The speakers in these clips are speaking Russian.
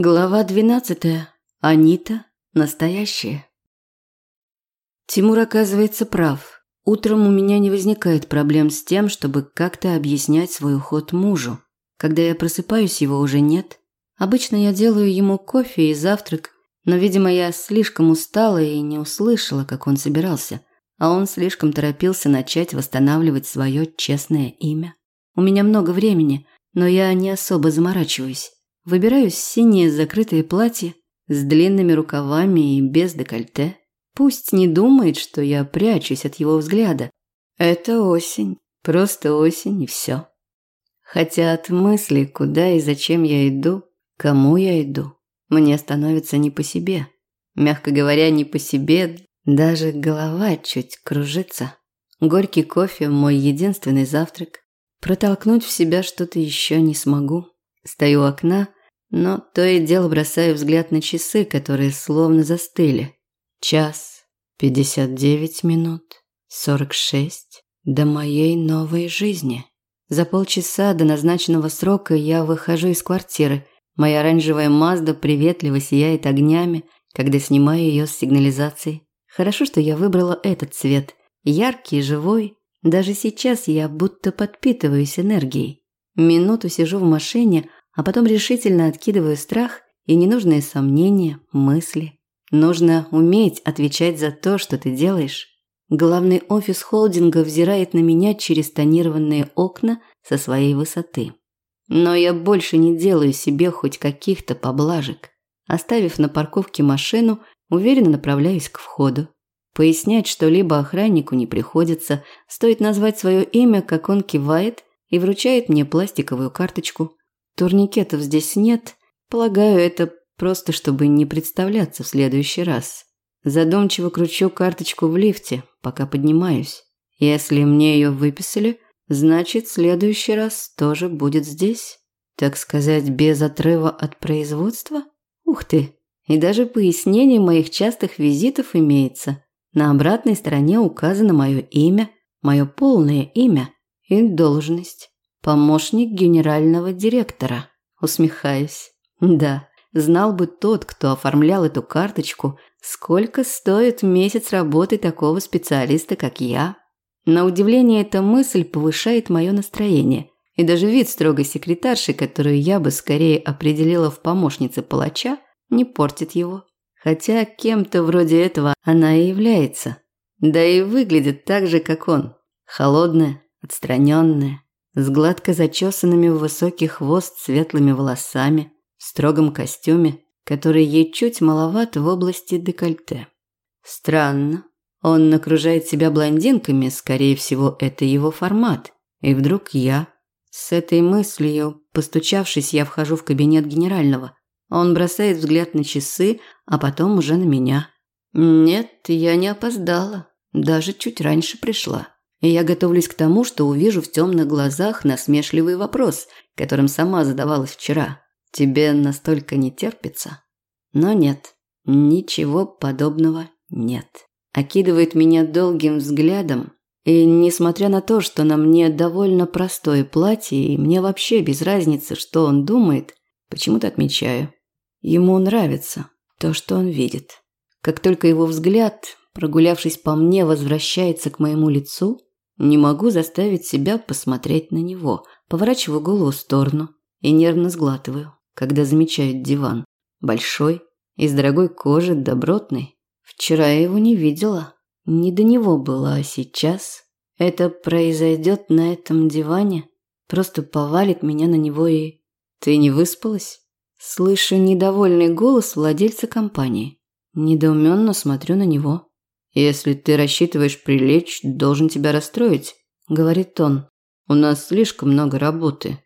Глава двенадцатая. Анита. Настоящая. Тимур оказывается прав. Утром у меня не возникает проблем с тем, чтобы как-то объяснять свой уход мужу. Когда я просыпаюсь, его уже нет. Обычно я делаю ему кофе и завтрак, но, видимо, я слишком устала и не услышала, как он собирался. А он слишком торопился начать восстанавливать свое честное имя. У меня много времени, но я не особо заморачиваюсь. Выбираю синее закрытое платье с длинными рукавами и без декольте. Пусть не думает, что я прячусь от его взгляда. Это осень, просто осень и все. Хотя от мысли, куда и зачем я иду, кому я иду, мне становится не по себе. Мягко говоря, не по себе, даже голова чуть кружится. Горький кофе – мой единственный завтрак. Протолкнуть в себя что-то еще не смогу. Стою у окна но то и дело бросаю взгляд на часы, которые словно застыли. Час, пятьдесят девять минут, сорок шесть до моей новой жизни. За полчаса до назначенного срока я выхожу из квартиры. Моя оранжевая Мазда приветливо сияет огнями, когда снимаю ее с сигнализации. Хорошо, что я выбрала этот цвет. Яркий, живой. Даже сейчас я будто подпитываюсь энергией. Минуту сижу в машине, а потом решительно откидываю страх и ненужные сомнения, мысли. Нужно уметь отвечать за то, что ты делаешь. Главный офис холдинга взирает на меня через тонированные окна со своей высоты. Но я больше не делаю себе хоть каких-то поблажек. Оставив на парковке машину, уверенно направляюсь к входу. Пояснять что-либо охраннику не приходится, стоит назвать свое имя, как он кивает и вручает мне пластиковую карточку. Турникетов здесь нет. Полагаю, это просто чтобы не представляться в следующий раз. Задумчиво кручу карточку в лифте, пока поднимаюсь. Если мне ее выписали, значит, следующий раз тоже будет здесь. Так сказать, без отрыва от производства? Ух ты! И даже пояснение моих частых визитов имеется. На обратной стороне указано мое имя, мое полное имя и должность. Помощник генерального директора. Усмехаюсь. Да, знал бы тот, кто оформлял эту карточку, сколько стоит месяц работы такого специалиста, как я. На удивление эта мысль повышает мое настроение. И даже вид строгой секретарши, которую я бы скорее определила в помощнице палача, не портит его. Хотя кем-то вроде этого она и является. Да и выглядит так же, как он. Холодная, отстраненная, с гладко зачесанными в высокий хвост светлыми волосами, в строгом костюме, который ей чуть маловат в области декольте. Странно. Он окружает себя блондинками, скорее всего, это его формат. И вдруг я. С этой мыслью, постучавшись, я вхожу в кабинет генерального. Он бросает взгляд на часы, а потом уже на меня. Нет, я не опоздала. Даже чуть раньше пришла. И я готовлюсь к тому, что увижу в темных глазах насмешливый вопрос, которым сама задавалась вчера. Тебе настолько не терпится? Но нет, ничего подобного нет. Окидывает меня долгим взглядом, и несмотря на то, что на мне довольно простое платье, и мне вообще без разницы, что он думает, почему-то отмечаю. Ему нравится то, что он видит. Как только его взгляд, прогулявшись по мне, возвращается к моему лицу, не могу заставить себя посмотреть на него. Поворачиваю голову в сторону и нервно сглатываю, когда замечаю диван. Большой, из дорогой кожи, добротный. Вчера я его не видела. Не до него было, а сейчас... Это произойдет на этом диване? Просто повалит меня на него и... Ты не выспалась? Слышу недовольный голос владельца компании. Недоуменно смотрю на него. «Если ты рассчитываешь прилечь, должен тебя расстроить», – говорит он. «У нас слишком много работы».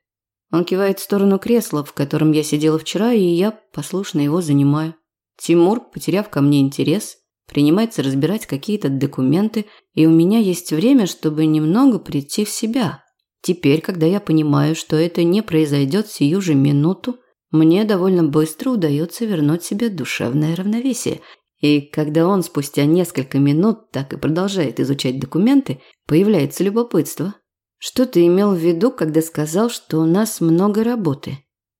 Он кивает в сторону кресла, в котором я сидела вчера, и я послушно его занимаю. Тимур, потеряв ко мне интерес, принимается разбирать какие-то документы, и у меня есть время, чтобы немного прийти в себя. Теперь, когда я понимаю, что это не произойдет сию же минуту, мне довольно быстро удается вернуть себе душевное равновесие и когда он спустя несколько минут так и продолжает изучать документы, появляется любопытство. Что ты имел в виду, когда сказал, что у нас много работы?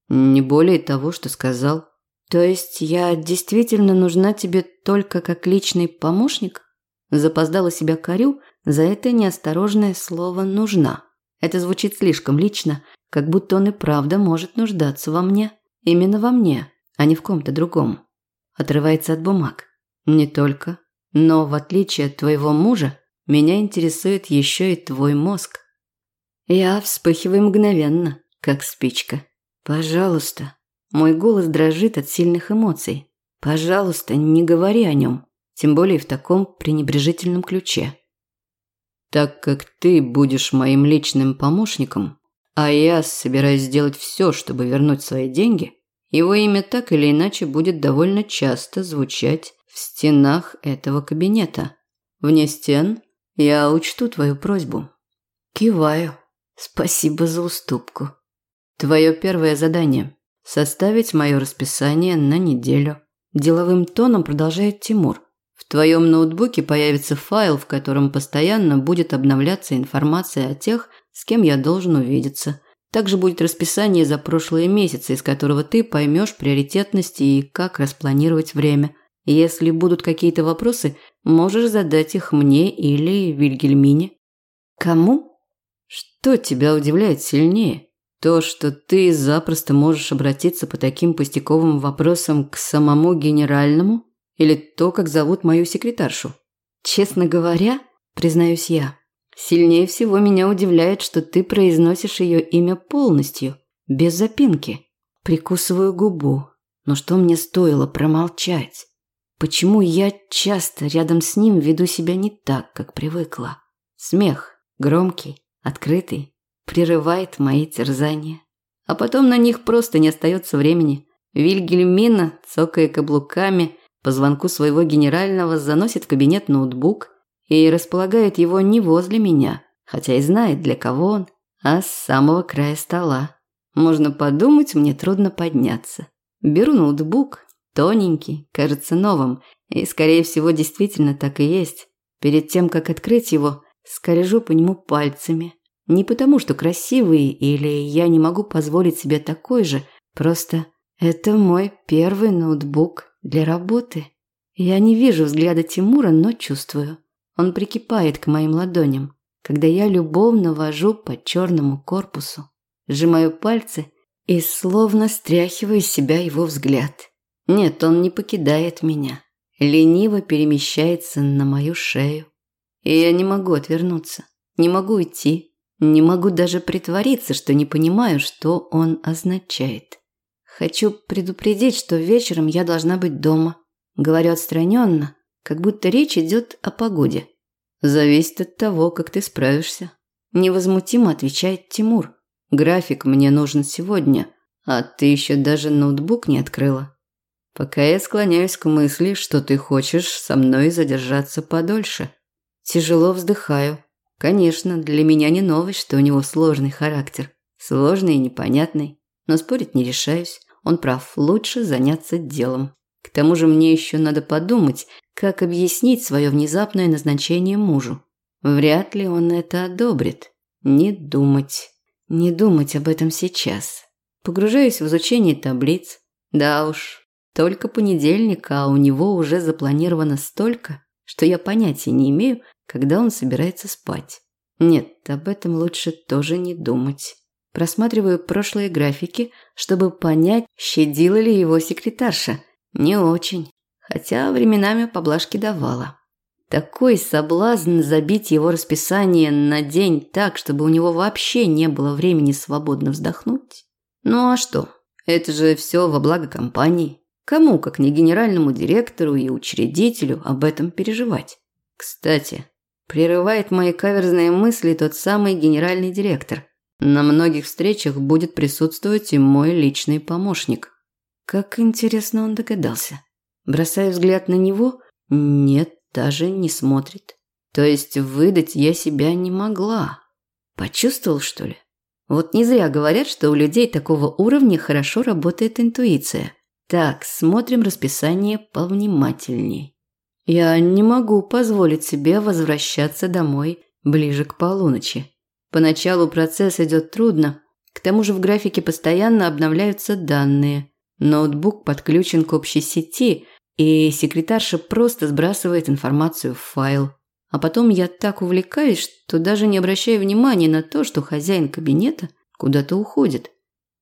Не более того, что сказал. То есть я действительно нужна тебе только как личный помощник? Запоздала себя корю за это неосторожное слово «нужна». Это звучит слишком лично, как будто он и правда может нуждаться во мне. Именно во мне, а не в ком-то другом. Отрывается от бумаг. Не только. Но в отличие от твоего мужа, меня интересует еще и твой мозг. Я вспыхиваю мгновенно, как спичка. Пожалуйста. Мой голос дрожит от сильных эмоций. Пожалуйста, не говори о нем. Тем более в таком пренебрежительном ключе. Так как ты будешь моим личным помощником, а я собираюсь сделать все, чтобы вернуть свои деньги, его имя так или иначе будет довольно часто звучать в стенах этого кабинета. Вне стен я учту твою просьбу. Киваю. Спасибо за уступку. Твое первое задание – составить мое расписание на неделю. Деловым тоном продолжает Тимур. В твоем ноутбуке появится файл, в котором постоянно будет обновляться информация о тех, с кем я должен увидеться. Также будет расписание за прошлые месяцы, из которого ты поймешь приоритетности и как распланировать время. Если будут какие-то вопросы, можешь задать их мне или Вильгельмине. Кому? Что тебя удивляет сильнее? То, что ты запросто можешь обратиться по таким пустяковым вопросам к самому генеральному? Или то, как зовут мою секретаршу? Честно говоря, признаюсь я, Сильнее всего меня удивляет, что ты произносишь ее имя полностью, без запинки. Прикусываю губу. Но что мне стоило промолчать? Почему я часто рядом с ним веду себя не так, как привыкла? Смех, громкий, открытый, прерывает мои терзания. А потом на них просто не остается времени. Вильгельмина, цокая каблуками, по звонку своего генерального заносит в кабинет ноутбук и располагает его не возле меня, хотя и знает, для кого он, а с самого края стола. Можно подумать, мне трудно подняться. Беру ноутбук, тоненький, кажется новым, и, скорее всего, действительно так и есть. Перед тем, как открыть его, скольжу по нему пальцами. Не потому, что красивый, или я не могу позволить себе такой же, просто это мой первый ноутбук для работы. Я не вижу взгляда Тимура, но чувствую. Он прикипает к моим ладоням, когда я любовно вожу по черному корпусу, сжимаю пальцы и словно стряхиваю из себя его взгляд. Нет, он не покидает меня, лениво перемещается на мою шею. И я не могу отвернуться, не могу уйти, не могу даже притвориться, что не понимаю, что он означает. Хочу предупредить, что вечером я должна быть дома. Говорю отстраненно, как будто речь идет о погоде. Зависит от того, как ты справишься. Невозмутимо отвечает Тимур. График мне нужен сегодня, а ты еще даже ноутбук не открыла. Пока я склоняюсь к мысли, что ты хочешь со мной задержаться подольше. Тяжело вздыхаю. Конечно, для меня не новость, что у него сложный характер. Сложный и непонятный. Но спорить не решаюсь. Он прав, лучше заняться делом. К тому же мне еще надо подумать, как объяснить свое внезапное назначение мужу. Вряд ли он это одобрит. Не думать. Не думать об этом сейчас. Погружаюсь в изучение таблиц. Да уж, только понедельник, а у него уже запланировано столько, что я понятия не имею, когда он собирается спать. Нет, об этом лучше тоже не думать. Просматриваю прошлые графики, чтобы понять, щадила ли его секретарша – не очень, хотя временами поблажки давала. Такой соблазн забить его расписание на день так, чтобы у него вообще не было времени свободно вздохнуть. Ну а что? Это же все во благо компании. Кому, как не генеральному директору и учредителю, об этом переживать? Кстати, прерывает мои каверзные мысли тот самый генеральный директор. На многих встречах будет присутствовать и мой личный помощник. Как интересно он догадался. Бросая взгляд на него, нет, даже не смотрит. То есть выдать я себя не могла. Почувствовал, что ли? Вот не зря говорят, что у людей такого уровня хорошо работает интуиция. Так, смотрим расписание повнимательней. Я не могу позволить себе возвращаться домой ближе к полуночи. Поначалу процесс идет трудно, к тому же в графике постоянно обновляются данные – Ноутбук подключен к общей сети, и секретарша просто сбрасывает информацию в файл. А потом я так увлекаюсь, что даже не обращаю внимания на то, что хозяин кабинета куда-то уходит.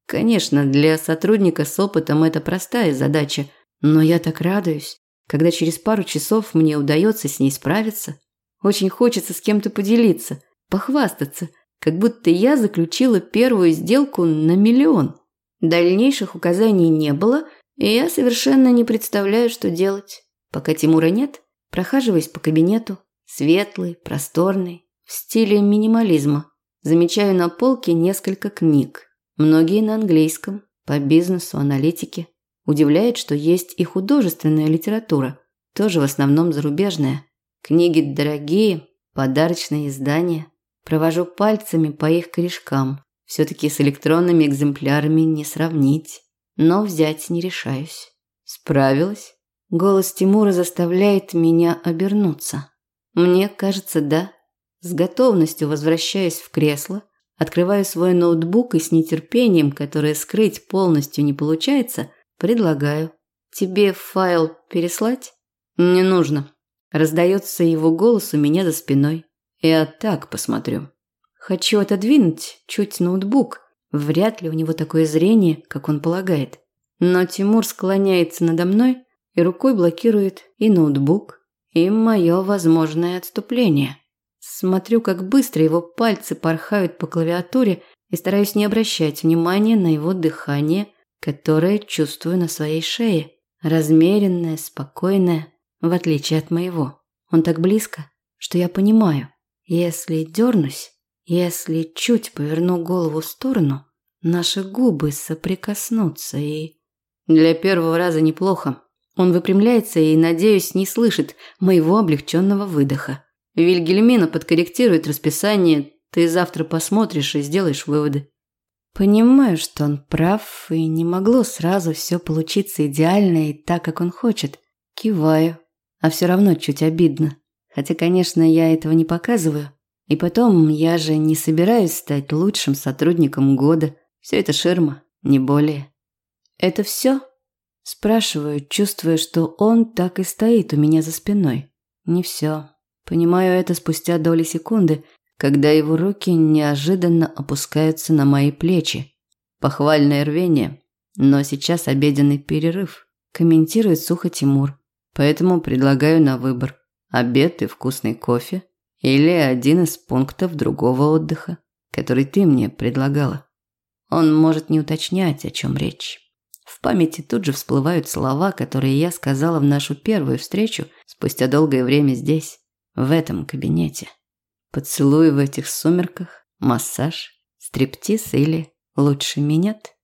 Конечно, для сотрудника с опытом это простая задача, но я так радуюсь, когда через пару часов мне удается с ней справиться. Очень хочется с кем-то поделиться, похвастаться, как будто я заключила первую сделку на миллион. Дальнейших указаний не было, и я совершенно не представляю, что делать. Пока Тимура нет, прохаживаясь по кабинету, светлый, просторный, в стиле минимализма. Замечаю на полке несколько книг. Многие на английском, по бизнесу, аналитике. Удивляет, что есть и художественная литература, тоже в основном зарубежная. Книги дорогие, подарочные издания. Провожу пальцами по их корешкам. Все-таки с электронными экземплярами не сравнить. Но взять не решаюсь. Справилась? Голос Тимура заставляет меня обернуться. Мне кажется, да. С готовностью возвращаюсь в кресло, Открываю свой ноутбук и с нетерпением, которое скрыть полностью не получается, предлагаю. «Тебе файл переслать?» «Не нужно». Раздается его голос у меня за спиной. «Я так посмотрю». Хочу отодвинуть чуть ноутбук. Вряд ли у него такое зрение, как он полагает. Но Тимур склоняется надо мной и рукой блокирует и ноутбук, и мое возможное отступление. Смотрю, как быстро его пальцы порхают по клавиатуре и стараюсь не обращать внимания на его дыхание, которое чувствую на своей шее. Размеренное, спокойное, в отличие от моего. Он так близко, что я понимаю, если дернусь, если чуть поверну голову в сторону, наши губы соприкоснутся и... Для первого раза неплохо. Он выпрямляется и, надеюсь, не слышит моего облегченного выдоха. Вильгельмина подкорректирует расписание, ты завтра посмотришь и сделаешь выводы. Понимаю, что он прав, и не могло сразу все получиться идеально и так, как он хочет. Киваю, а все равно чуть обидно. Хотя, конечно, я этого не показываю. И потом, я же не собираюсь стать лучшим сотрудником года. Все это ширма, не более. Это все? Спрашиваю, чувствуя, что он так и стоит у меня за спиной. Не все. Понимаю это спустя доли секунды, когда его руки неожиданно опускаются на мои плечи. Похвальное рвение, но сейчас обеденный перерыв, комментирует сухо Тимур. Поэтому предлагаю на выбор: обед и вкусный кофе или один из пунктов другого отдыха, который ты мне предлагала. Он может не уточнять, о чем речь. В памяти тут же всплывают слова, которые я сказала в нашу первую встречу спустя долгое время здесь в этом кабинете. Поцелуй в этих сумерках, массаж, стриптиз или лучше минет?